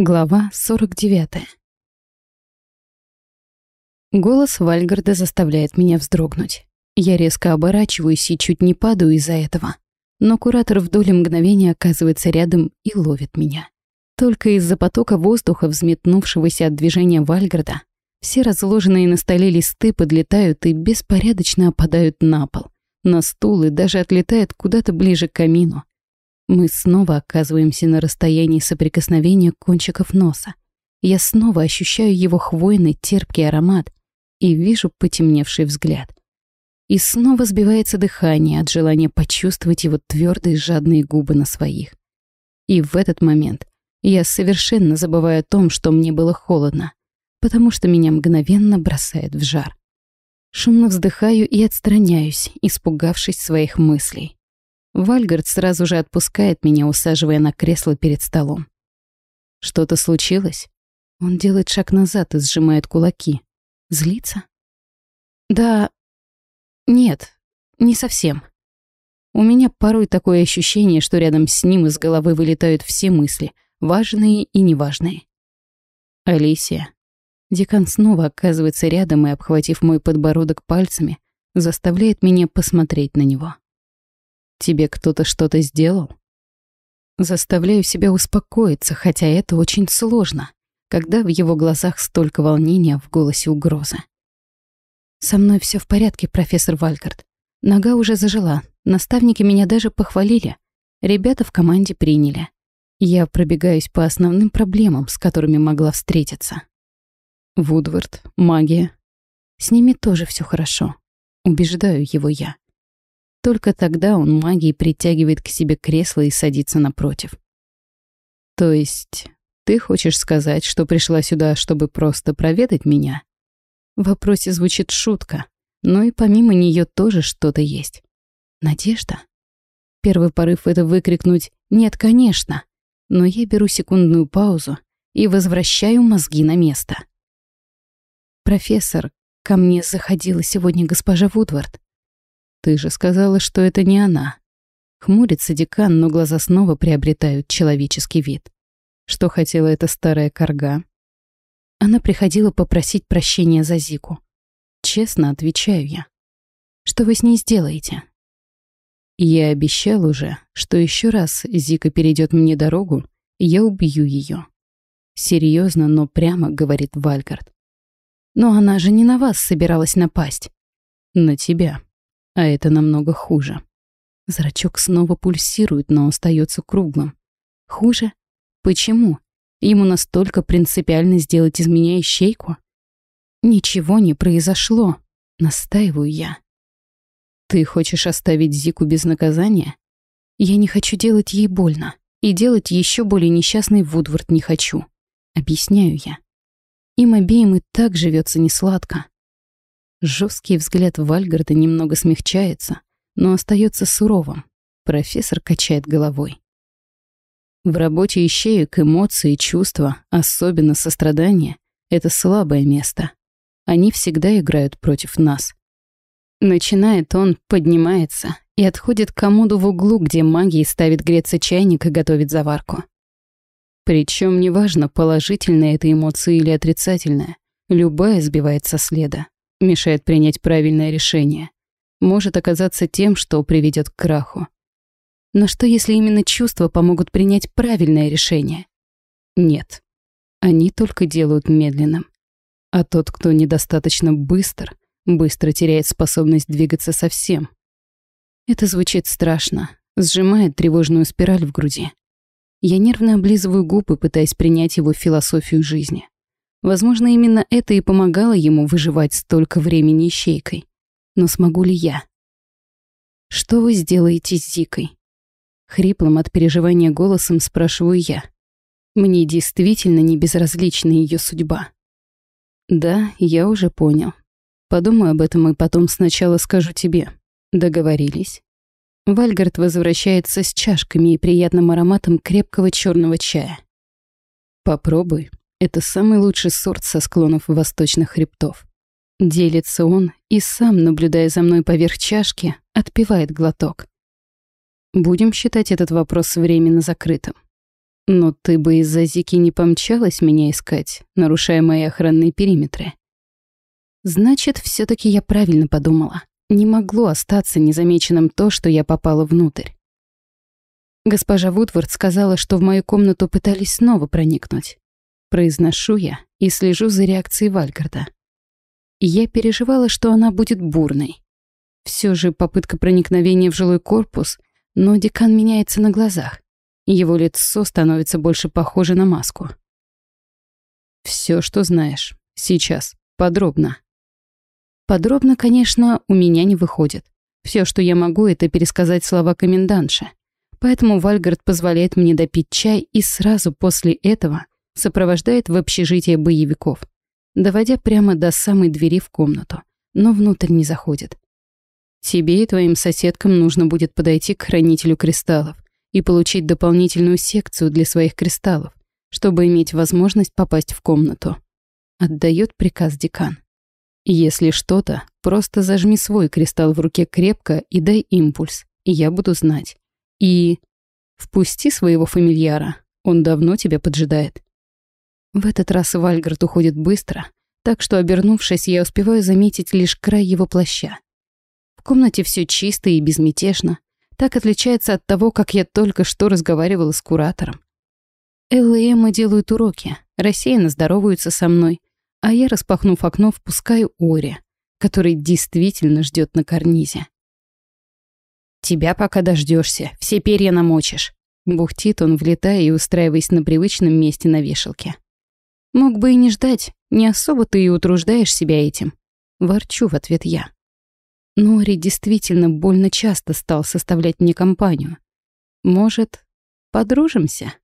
Глава 49. Голос Вальгарда заставляет меня вздрогнуть. Я резко оборачиваюсь и чуть не падаю из-за этого. Но куратор в доле мгновения оказывается рядом и ловит меня. Только из-за потока воздуха, взметнувшегося от движения Вальгарда, все разложенные на столе листы подлетают и беспорядочно опадают на пол, на стул и даже отлетают куда-то ближе к камину. Мы снова оказываемся на расстоянии соприкосновения кончиков носа. Я снова ощущаю его хвойный терпкий аромат и вижу потемневший взгляд. И снова сбивается дыхание от желания почувствовать его твердые жадные губы на своих. И в этот момент я совершенно забываю о том, что мне было холодно, потому что меня мгновенно бросает в жар. Шумно вздыхаю и отстраняюсь, испугавшись своих мыслей. Вальгард сразу же отпускает меня, усаживая на кресло перед столом. Что-то случилось? Он делает шаг назад и сжимает кулаки. Злится? Да... Нет, не совсем. У меня порой такое ощущение, что рядом с ним из головы вылетают все мысли, важные и неважные. Алисия. Декан снова оказывается рядом и, обхватив мой подбородок пальцами, заставляет меня посмотреть на него. Тебе кто-то что-то сделал? Заставляю себя успокоиться, хотя это очень сложно, когда в его глазах столько волнения, а в голосе угроза. Со мной все в порядке, профессор Вальгард. Нога уже зажила, наставники меня даже похвалили. Ребята в команде приняли. Я пробегаюсь по основным проблемам, с которыми могла встретиться. Вудвард, магия. С ними тоже все хорошо. Убеждаю его я. Только тогда он магией притягивает к себе кресло и садится напротив. То есть ты хочешь сказать, что пришла сюда, чтобы просто проведать меня? В вопросе звучит шутка, но и помимо нее тоже что-то есть. Надежда? Первый порыв — это выкрикнуть «нет, конечно», но я беру секундную паузу и возвращаю мозги на место. «Профессор, ко мне заходила сегодня госпожа Вудвард. Ты же сказала, что это не она. Хмурится декан, но глаза снова приобретают человеческий вид. Что хотела эта старая корга? Она приходила попросить прощения за Зику. Честно отвечаю я. Что вы с ней сделаете? Я обещал уже, что еще раз Зика перейдет мне дорогу, я убью ее. Серьезно, но прямо говорит Вальгард. Но она же не на вас собиралась напасть. На тебя а это намного хуже. Зрачок снова пульсирует, но остается круглым. Хуже? Почему? Ему настолько принципиально сделать из меня ищейку? Ничего не произошло, настаиваю я. Ты хочешь оставить Зику без наказания? Я не хочу делать ей больно. И делать еще более несчастный Вудвард не хочу. Объясняю я. Им обеим и так живется несладко. Жесткий взгляд Вальгарда немного смягчается, но остается суровым. Профессор качает головой. В работе ищеек эмоции, чувства, особенно сострадание — это слабое место. Они всегда играют против нас. Начинает он, поднимается и отходит к комоду в углу, где магией ставит греться чайник и готовит заварку. Причем неважно, положительная это эмоция или отрицательная, любая сбивает со следа мешает принять правильное решение. Может оказаться тем, что приведет к краху. Но что, если именно чувства помогут принять правильное решение? Нет. Они только делают медленным. А тот, кто недостаточно быстр, быстро теряет способность двигаться совсем. Это звучит страшно, сжимает тревожную спираль в груди. Я нервно облизываю губы, пытаясь принять его философию жизни. Возможно, именно это и помогало ему выживать столько времени ищейкой. Но смогу ли я? «Что вы сделаете с Зикой?» Хриплым от переживания голосом спрашиваю я. Мне действительно не безразлична ее судьба. Да, я уже понял. Подумаю об этом и потом сначала скажу тебе. Договорились. Вальгард возвращается с чашками и приятным ароматом крепкого черного чая. Попробуй. Это самый лучший сорт со склонов восточных хребтов. Делится он и сам, наблюдая за мной поверх чашки, отпивает глоток. Будем считать этот вопрос временно закрытым. Но ты бы из-за Зики не помчалась меня искать, нарушая мои охранные периметры. Значит, все таки я правильно подумала. Не могло остаться незамеченным то, что я попала внутрь. Госпожа Вудвард сказала, что в мою комнату пытались снова проникнуть. Произношу я и слежу за реакцией Вальгарда. Я переживала, что она будет бурной. Все же попытка проникновения в жилой корпус, но декан меняется на глазах. Его лицо становится больше похоже на маску. Все, что знаешь. Сейчас. Подробно. Подробно, конечно, у меня не выходит. Все, что я могу, это пересказать слова комендантши. Поэтому Вальгард позволяет мне допить чай и сразу после этого сопровождает в общежитие боевиков, доводя прямо до самой двери в комнату, но внутрь не заходит. Тебе и твоим соседкам нужно будет подойти к хранителю кристаллов и получить дополнительную секцию для своих кристаллов, чтобы иметь возможность попасть в комнату. Отдает приказ декан. Если что-то, просто зажми свой кристалл в руке крепко и дай импульс, и я буду знать. И впусти своего фамильяра, он давно тебя поджидает. В этот раз Вальгард уходит быстро, так что, обернувшись, я успеваю заметить лишь край его плаща. В комнате все чисто и безмятежно, так отличается от того, как я только что разговаривала с куратором. Элла и Эмма делают уроки, рассеянно здороваются со мной, а я, распахнув окно, впускаю Ори, который действительно ждет на карнизе. «Тебя пока дождешься, все перья намочишь», — бухтит он, влетая и устраиваясь на привычном месте на вешалке. «Мог бы и не ждать, не особо ты и утруждаешь себя этим». Ворчу в ответ я. Нори действительно больно часто стал составлять мне компанию. Может, подружимся?»